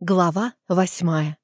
Глава восьмая.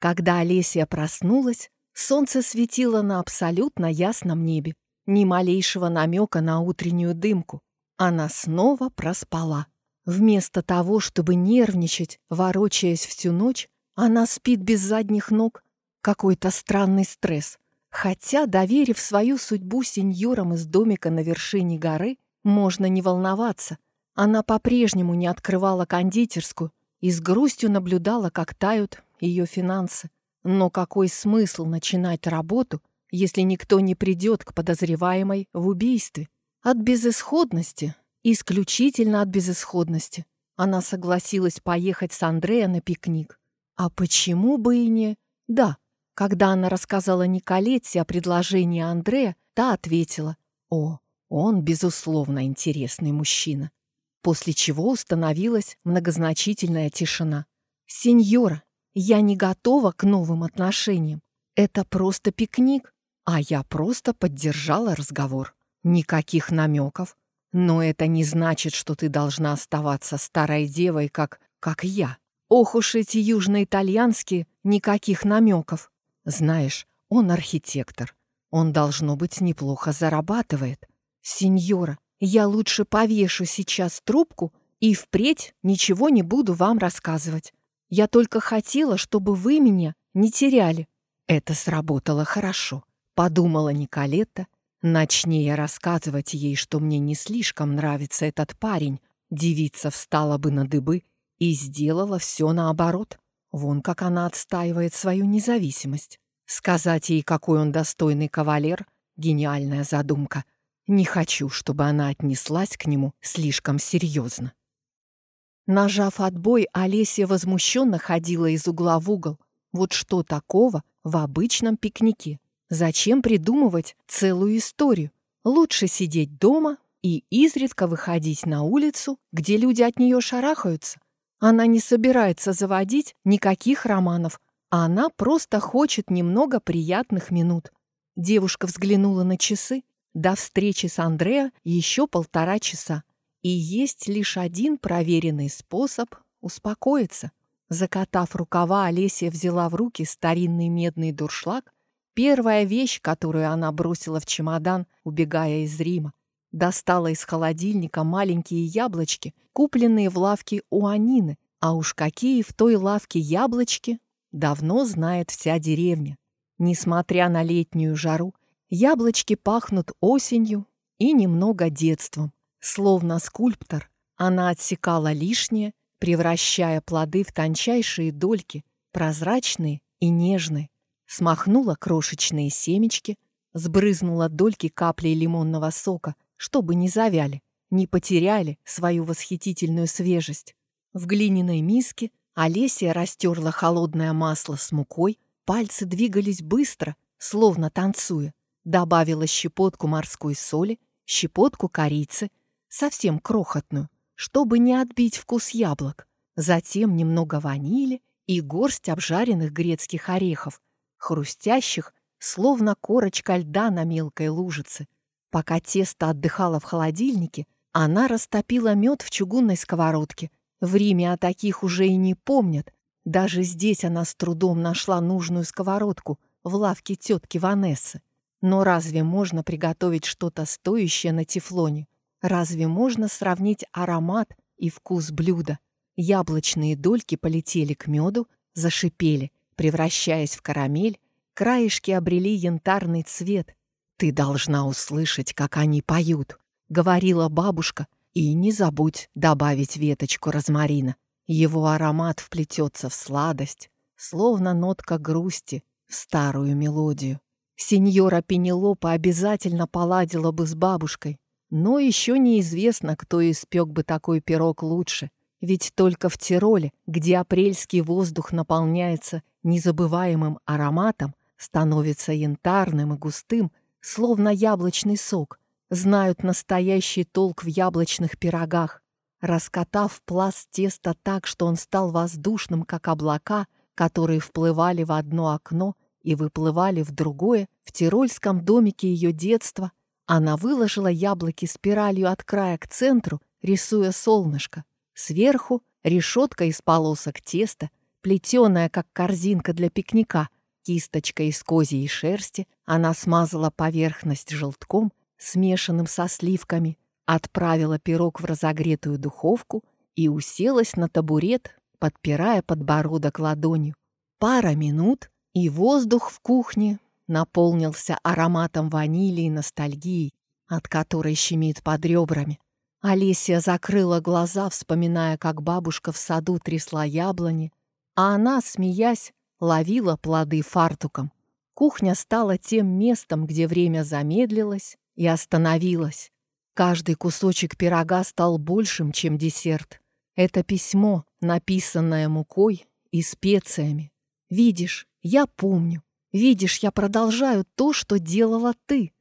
Когда Олеся проснулась, солнце светило на абсолютно ясном небе. Ни малейшего намека на утреннюю дымку. Она снова проспала. Вместо того, чтобы нервничать, ворочаясь всю ночь, она спит без задних ног. Какой-то странный стресс. Хотя, доверив свою судьбу сеньорам из домика на вершине горы, можно не волноваться. Она по-прежнему не открывала кондитерскую, и с грустью наблюдала, как тают ее финансы. Но какой смысл начинать работу, если никто не придет к подозреваемой в убийстве? От безысходности, исключительно от безысходности, она согласилась поехать с Андрея на пикник. А почему бы и не... Да, когда она рассказала Николетте о предложении Андрея, та ответила, «О, он, безусловно, интересный мужчина» после чего установилась многозначительная тишина. «Сеньора, я не готова к новым отношениям. Это просто пикник, а я просто поддержала разговор. Никаких намеков. Но это не значит, что ты должна оставаться старой девой, как... как я. Ох уж эти южноитальянские, никаких намеков. Знаешь, он архитектор. Он, должно быть, неплохо зарабатывает. Сеньора, я лучше повешу сейчас трубку и впредь ничего не буду вам рассказывать. Я только хотела, чтобы вы меня не теряли. Это сработало хорошо, подумала Николетта. Начни я рассказывать ей, что мне не слишком нравится этот парень, девица встала бы на дыбы и сделала все наоборот. Вон как она отстаивает свою независимость. Сказать ей, какой он достойный кавалер — гениальная задумка. Не хочу, чтобы она отнеслась к нему слишком серьезно. Нажав отбой, Олеся возмущенно ходила из угла в угол. Вот что такого в обычном пикнике? Зачем придумывать целую историю? Лучше сидеть дома и изредка выходить на улицу, где люди от нее шарахаются. Она не собирается заводить никаких романов, а она просто хочет немного приятных минут. Девушка взглянула на часы до встречи с Андреа еще полтора часа. И есть лишь один проверенный способ успокоиться. Закатав рукава, Олеся взяла в руки старинный медный дуршлаг, первая вещь, которую она бросила в чемодан, убегая из Рима. Достала из холодильника маленькие яблочки, купленные в лавке у Анины, а уж какие в той лавке яблочки, давно знает вся деревня. Несмотря на летнюю жару, Яблочки пахнут осенью и немного детством. Словно скульптор, она отсекала лишнее, превращая плоды в тончайшие дольки, прозрачные и нежные. Смахнула крошечные семечки, сбрызнула дольки каплей лимонного сока, чтобы не завяли, не потеряли свою восхитительную свежесть. В глиняной миске Олеся растерла холодное масло с мукой, пальцы двигались быстро, словно танцуя. Добавила щепотку морской соли, щепотку корицы, совсем крохотную, чтобы не отбить вкус яблок. Затем немного ванили и горсть обжаренных грецких орехов, хрустящих, словно корочка льда на мелкой лужице. Пока тесто отдыхало в холодильнике, она растопила мед в чугунной сковородке. В Риме о таких уже и не помнят. Даже здесь она с трудом нашла нужную сковородку в лавке тетки Ванессы. Но разве можно приготовить что-то стоящее на тефлоне? Разве можно сравнить аромат и вкус блюда? Яблочные дольки полетели к меду, зашипели, превращаясь в карамель, краешки обрели янтарный цвет. «Ты должна услышать, как они поют», — говорила бабушка, «и не забудь добавить веточку розмарина. Его аромат вплетется в сладость, словно нотка грусти в старую мелодию». Сеньора Пенелопа обязательно поладила бы с бабушкой. Но еще неизвестно, кто испек бы такой пирог лучше. Ведь только в Тироле, где апрельский воздух наполняется незабываемым ароматом, становится янтарным и густым, словно яблочный сок, знают настоящий толк в яблочных пирогах. Раскатав пласт теста так, что он стал воздушным, как облака, которые вплывали в одно окно и выплывали в другое, в тирольском домике ее детства. Она выложила яблоки спиралью от края к центру, рисуя солнышко. Сверху решетка из полосок теста, плетеная, как корзинка для пикника, кисточка из козьей шерсти, она смазала поверхность желтком, смешанным со сливками, отправила пирог в разогретую духовку и уселась на табурет, подпирая подбородок ладонью. Пара минут, и воздух в кухне наполнился ароматом ванили и ностальгии, от которой щемит под ребрами. Алисия закрыла глаза, вспоминая, как бабушка в саду трясла яблони, а она, смеясь, ловила плоды фартуком. Кухня стала тем местом, где время замедлилось и остановилось. Каждый кусочек пирога стал большим, чем десерт. Это письмо, написанное мукой и специями. Видишь, я помню. Видишь, я продолжаю то, что делала ты.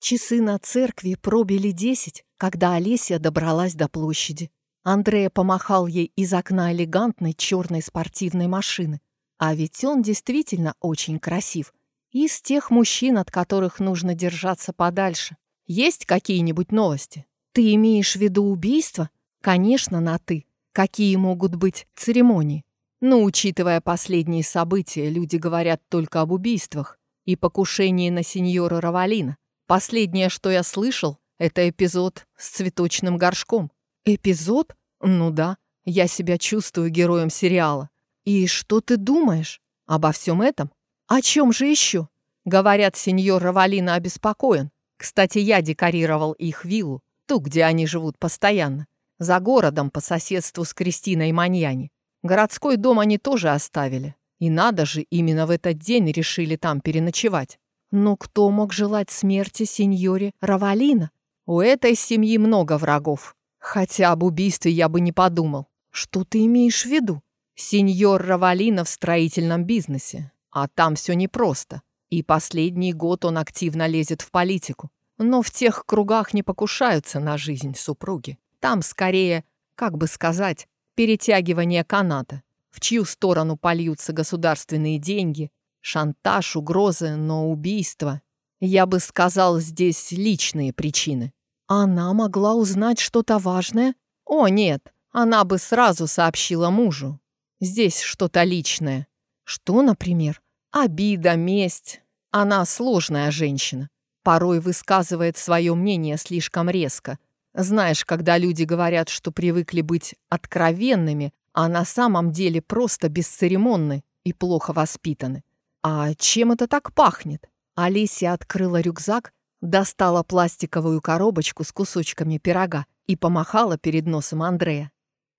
Часы на церкви пробили десять, когда Олеся добралась до площади. Андрея помахал ей из окна элегантной черной спортивной машины. А ведь он действительно очень красив. Из тех мужчин, от которых нужно держаться подальше. Есть какие-нибудь новости? Ты имеешь в виду убийство? Конечно, на «ты». Какие могут быть церемонии? Но, учитывая последние события, люди говорят только об убийствах и покушении на сеньора Равалина. Последнее, что я слышал, это эпизод с цветочным горшком. Эпизод? Ну да, я себя чувствую героем сериала. И что ты думаешь обо всем этом? О чем же еще? Говорят, сеньор Равалина обеспокоен. Кстати, я декорировал их виллу, ту, где они живут постоянно, за городом по соседству с Кристиной Маньяни. Городской дом они тоже оставили. И надо же, именно в этот день решили там переночевать. Но кто мог желать смерти сеньоре Равалина? У этой семьи много врагов. Хотя об убийстве я бы не подумал. Что ты имеешь в виду? Сеньор Равалина в строительном бизнесе. А там все непросто. И последний год он активно лезет в политику. Но в тех кругах не покушаются на жизнь супруги. Там скорее, как бы сказать, перетягивание каната. В чью сторону польются государственные деньги, шантаж, угрозы, но убийство. Я бы сказал, здесь личные причины. Она могла узнать что-то важное? О, нет, она бы сразу сообщила мужу. Здесь что-то личное. Что, например? Обида, месть. Она сложная женщина. Порой высказывает свое мнение слишком резко. Знаешь, когда люди говорят, что привыкли быть откровенными, а на самом деле просто бесцеремонны и плохо воспитаны. А чем это так пахнет? Алисия открыла рюкзак, достала пластиковую коробочку с кусочками пирога и помахала перед носом Андрея.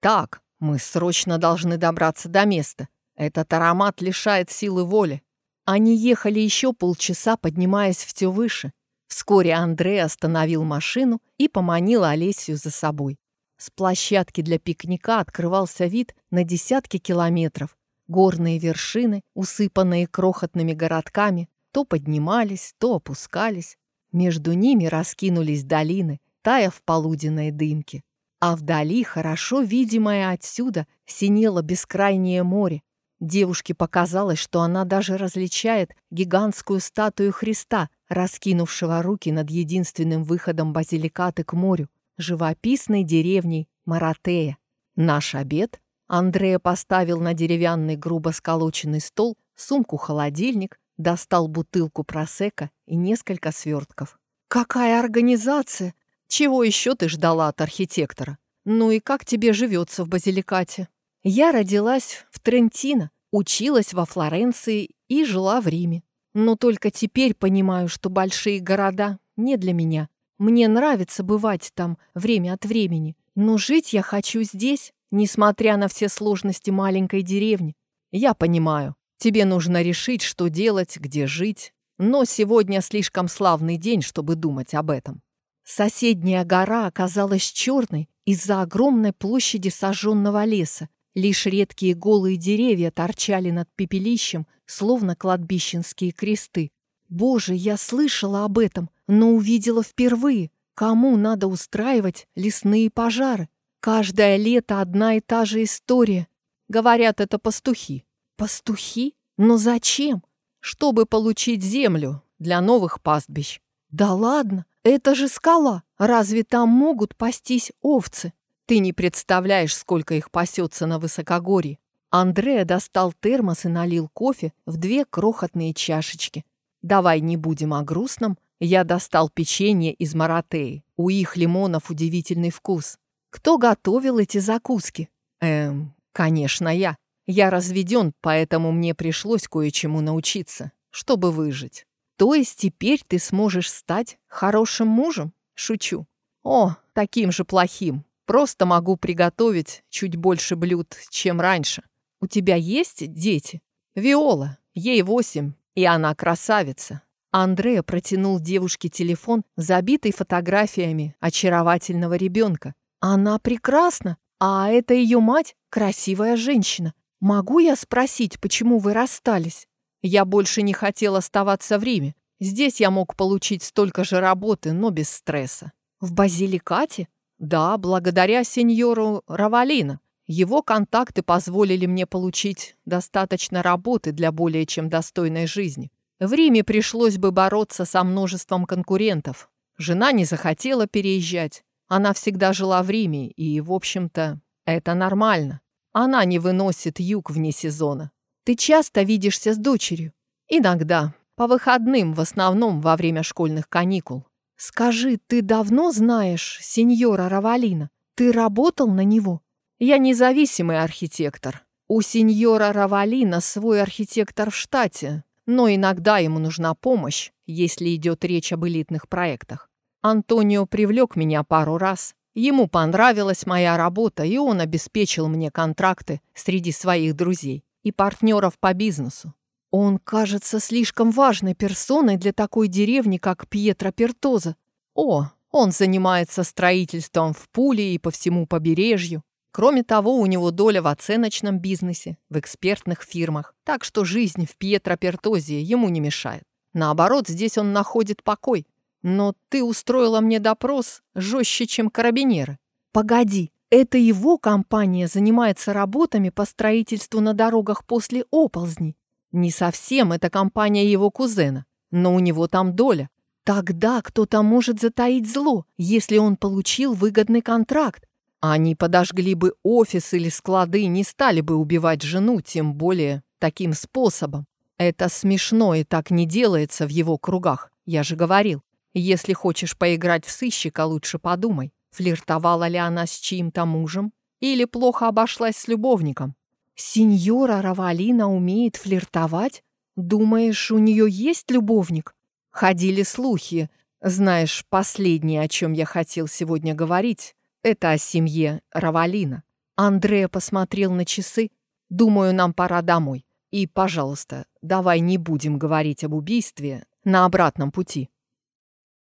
«Так, мы срочно должны добраться до места. Этот аромат лишает силы воли. Они ехали еще полчаса, поднимаясь все выше. Вскоре Андрей остановил машину и поманил Олесию за собой. С площадки для пикника открывался вид на десятки километров. Горные вершины, усыпанные крохотными городками, то поднимались, то опускались. Между ними раскинулись долины, тая в полуденной дымке. А вдали, хорошо видимое отсюда, синело бескрайнее море, Девушке показалось, что она даже различает гигантскую статую Христа, раскинувшего руки над единственным выходом базиликаты к морю, живописной деревней Маратея. Наш обед Андрея поставил на деревянный грубо сколоченный стол сумку-холодильник, достал бутылку просека и несколько свертков. «Какая организация! Чего еще ты ждала от архитектора? Ну и как тебе живется в Базиликате?» Я родилась в Трентино, училась во Флоренции и жила в Риме. Но только теперь понимаю, что большие города не для меня. Мне нравится бывать там время от времени, но жить я хочу здесь, несмотря на все сложности маленькой деревни. Я понимаю, тебе нужно решить, что делать, где жить, но сегодня слишком славный день, чтобы думать об этом. Соседняя гора оказалась черной из-за огромной площади сожженного леса, Лишь редкие голые деревья торчали над пепелищем, словно кладбищенские кресты. Боже, я слышала об этом, но увидела впервые. Кому надо устраивать лесные пожары? Каждое лето одна и та же история. Говорят, это пастухи. Пастухи? Но зачем? Чтобы получить землю для новых пастбищ. Да ладно, это же скала. Разве там могут пастись овцы? Ты не представляешь, сколько их пасется на высокогорье. Андреа достал термос и налил кофе в две крохотные чашечки. Давай не будем о грустном. Я достал печенье из Маратеи. У их лимонов удивительный вкус. Кто готовил эти закуски? Эм, конечно, я. Я разведен, поэтому мне пришлось кое-чему научиться, чтобы выжить. То есть теперь ты сможешь стать хорошим мужем? Шучу. О, таким же плохим. Просто могу приготовить чуть больше блюд, чем раньше. У тебя есть дети? Виола, ей восемь, и она красавица. Андреа протянул девушке телефон, забитый фотографиями очаровательного ребенка. Она прекрасна, а это ее мать красивая женщина. «Могу я спросить, почему вы расстались?» Я больше не хотел оставаться в Риме. Здесь я мог получить столько же работы, но без стресса. В Базиликате? Да, благодаря сеньору Равалина. Его контакты позволили мне получить достаточно работы для более чем достойной жизни. В Риме пришлось бы бороться со множеством конкурентов. Жена не захотела переезжать. Она всегда жила в Риме, и, в общем-то, это нормально. Она не выносит юг вне сезона. Ты часто видишься с дочерью? Иногда. По выходным, в основном во время школьных каникул. Скажи, ты давно знаешь сеньора Равалина? Ты работал на него? Я независимый архитектор. У сеньора Равалина свой архитектор в штате, но иногда ему нужна помощь, если идет речь об элитных проектах. Антонио привлек меня пару раз. Ему понравилась моя работа, и он обеспечил мне контракты среди своих друзей и партнеров по бизнесу. Он кажется слишком важной персоной для такой деревни, как Пьетро Пертоза. О, он занимается строительством в Пуле и по всему побережью. Кроме того, у него доля в оценочном бизнесе, в экспертных фирмах, так что жизнь в Пьетро Пертозе ему не мешает. Наоборот, здесь он находит покой, но ты устроила мне допрос жестче, чем карабинеры. Погоди, это его компания занимается работами по строительству на дорогах после оползней. Не совсем, это компания его кузена, но у него там доля. Тогда кто-то может затаить зло, если он получил выгодный контракт. Они подожгли бы офис или склады, не стали бы убивать жену, тем более таким способом. Это смешно и так не делается в его кругах, я же говорил. Если хочешь поиграть в сыщика, лучше подумай, флиртовала ли она с чьим-то мужем или плохо обошлась с любовником. Сеньора Равалина умеет флиртовать? Думаешь, у нее есть любовник? Ходили слухи. Знаешь, последнее, о чем я хотел сегодня говорить, это о семье Равалина. Андреа посмотрел на часы. Думаю, нам пора домой. И, пожалуйста, давай не будем говорить об убийстве на обратном пути.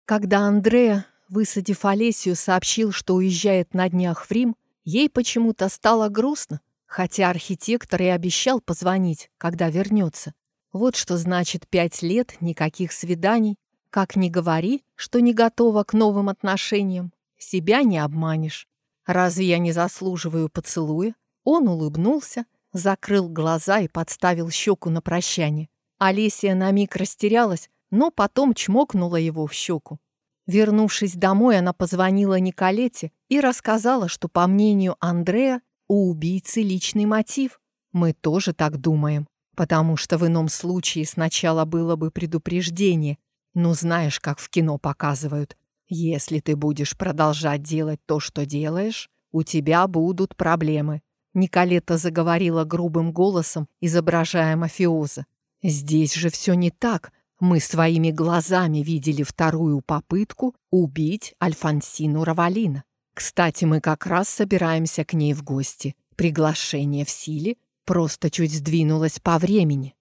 Когда Андреа, высадив Олесию, сообщил, что уезжает на днях в Рим, ей почему-то стало грустно, хотя архитектор и обещал позвонить, когда вернется. Вот что значит пять лет, никаких свиданий. Как ни говори, что не готова к новым отношениям, себя не обманешь. Разве я не заслуживаю поцелуя? Он улыбнулся, закрыл глаза и подставил щеку на прощание. Олеся на миг растерялась, но потом чмокнула его в щеку. Вернувшись домой, она позвонила Николете и рассказала, что, по мнению Андрея, у убийцы личный мотив. Мы тоже так думаем, потому что в ином случае сначала было бы предупреждение. Ну, знаешь, как в кино показывают. Если ты будешь продолжать делать то, что делаешь, у тебя будут проблемы. Николета заговорила грубым голосом, изображая мафиоза. Здесь же все не так. Мы своими глазами видели вторую попытку убить Альфонсину Равалина. Кстати, мы как раз собираемся к ней в гости. Приглашение в силе просто чуть сдвинулось по времени.